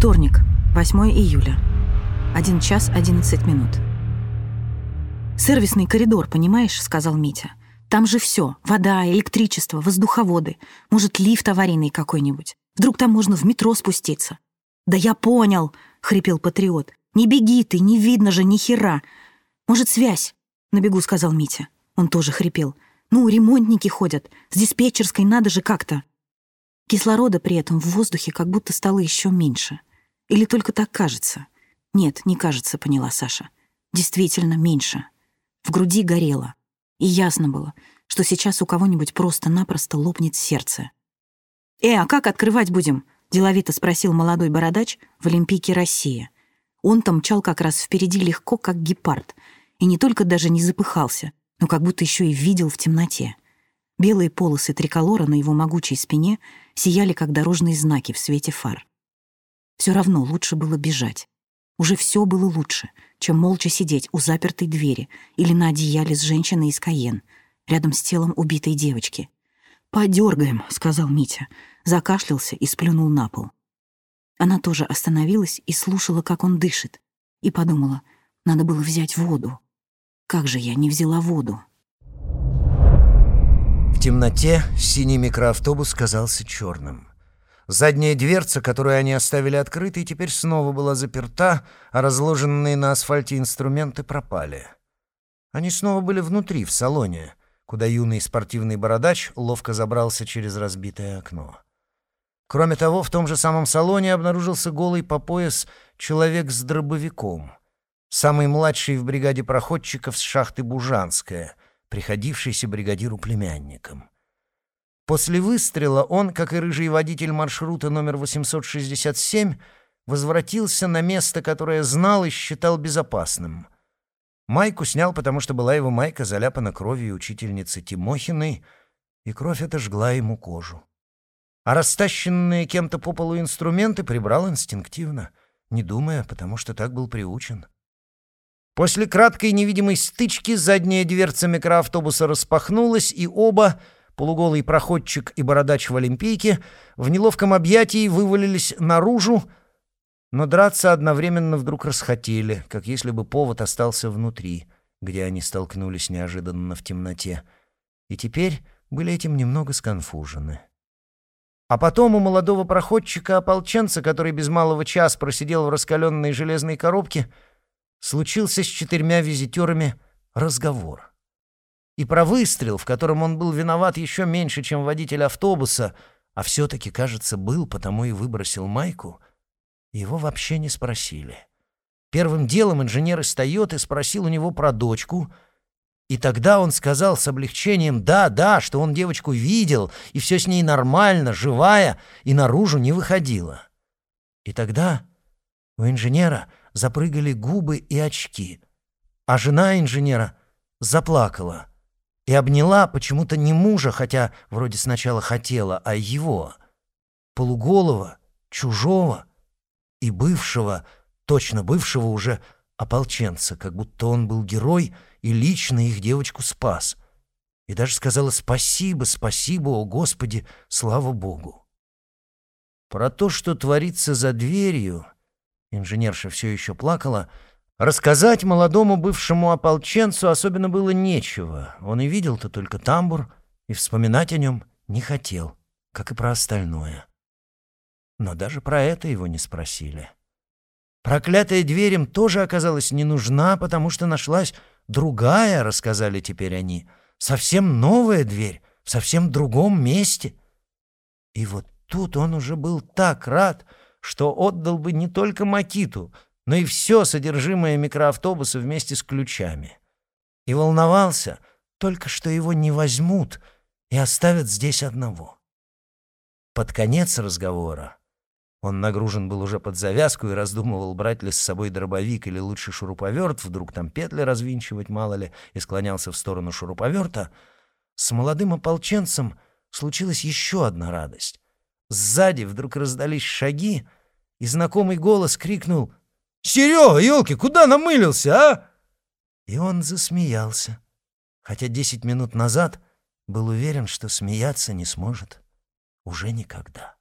Вторник, 8 июля. 1 час 11 минут. «Сервисный коридор, понимаешь?» — сказал Митя. «Там же все: Вода, электричество, воздуховоды. Может, лифт аварийный какой-нибудь. Вдруг там можно в метро спуститься». «Да я понял!» — хрипел патриот. «Не беги ты, не видно же ни хера. Может, связь?» — на бегу сказал Митя. Он тоже хрипел. «Ну, ремонтники ходят. С диспетчерской надо же как-то». Кислорода при этом в воздухе как будто стало еще меньше. Или только так кажется? Нет, не кажется, поняла Саша. Действительно меньше. В груди горело. И ясно было, что сейчас у кого-нибудь просто-напросто лопнет сердце. «Э, а как открывать будем?» — деловито спросил молодой бородач в Олимпийке России. Он-то мчал как раз впереди легко, как гепард, и не только даже не запыхался, но как будто еще и видел в темноте. Белые полосы триколора на его могучей спине сияли, как дорожные знаки в свете фар. Все равно лучше было бежать. Уже все было лучше, чем молча сидеть у запертой двери или на одеяле с женщиной из Каен, рядом с телом убитой девочки. «Подергаем», — сказал Митя, закашлялся и сплюнул на пол. Она тоже остановилась и слушала, как он дышит, и подумала, надо было взять воду. Как же я не взяла воду? В темноте синий микроавтобус казался черным. Задняя дверца, которую они оставили открытой, теперь снова была заперта, а разложенные на асфальте инструменты пропали. Они снова были внутри, в салоне, куда юный спортивный бородач ловко забрался через разбитое окно. Кроме того, в том же самом салоне обнаружился голый по пояс человек с дробовиком. Самый младший в бригаде проходчиков с шахты Бужанская — приходившийся бригадиру племянником. После выстрела он, как и рыжий водитель маршрута номер 867, возвратился на место, которое знал и считал безопасным. Майку снял, потому что была его майка заляпана кровью учительницы Тимохиной, и кровь эта жгла ему кожу. А растащенные кем-то по полу инструменты прибрал инстинктивно, не думая, потому что так был приучен. После краткой невидимой стычки задняя дверца микроавтобуса распахнулась, и оба, полуголый проходчик и бородач в Олимпийке, в неловком объятии вывалились наружу, но драться одновременно вдруг расхотели, как если бы повод остался внутри, где они столкнулись неожиданно в темноте, и теперь были этим немного сконфужены. А потом у молодого проходчика-ополченца, который без малого час просидел в раскаленной железной коробке, — случился с четырьмя визитерами разговор. И про выстрел, в котором он был виноват еще меньше, чем водитель автобуса, а все-таки, кажется, был, потому и выбросил майку, его вообще не спросили. Первым делом инженер из «Тойоты» спросил у него про дочку, и тогда он сказал с облегчением «да, да», что он девочку видел, и все с ней нормально, живая, и наружу не выходила. И тогда у инженера запрыгали губы и очки, а жена инженера заплакала и обняла почему-то не мужа, хотя вроде сначала хотела, а его, полуголого, чужого и бывшего, точно бывшего уже ополченца, как будто он был герой и лично их девочку спас. И даже сказала «Спасибо, спасибо, о Господи, слава Богу». Про то, что творится за дверью, инженерша все еще плакала, рассказать молодому бывшему ополченцу особенно было нечего. Он и видел-то только тамбур, и вспоминать о нем не хотел, как и про остальное. Но даже про это его не спросили. Проклятая дверь им тоже оказалась не нужна, потому что нашлась другая, рассказали теперь они, совсем новая дверь, в совсем другом месте. И вот тут он уже был так рад, что отдал бы не только Макиту, но и все содержимое микроавтобуса вместе с ключами. И волновался только, что его не возьмут и оставят здесь одного. Под конец разговора он нагружен был уже под завязку и раздумывал, брать ли с собой дробовик или лучше шуруповерт, вдруг там петли развинчивать, мало ли, и склонялся в сторону шуруповерта. С молодым ополченцем случилась еще одна радость. Сзади вдруг раздались шаги, и знакомый голос крикнул «Серега, елки, куда намылился, а?» И он засмеялся, хотя десять минут назад был уверен, что смеяться не сможет уже никогда.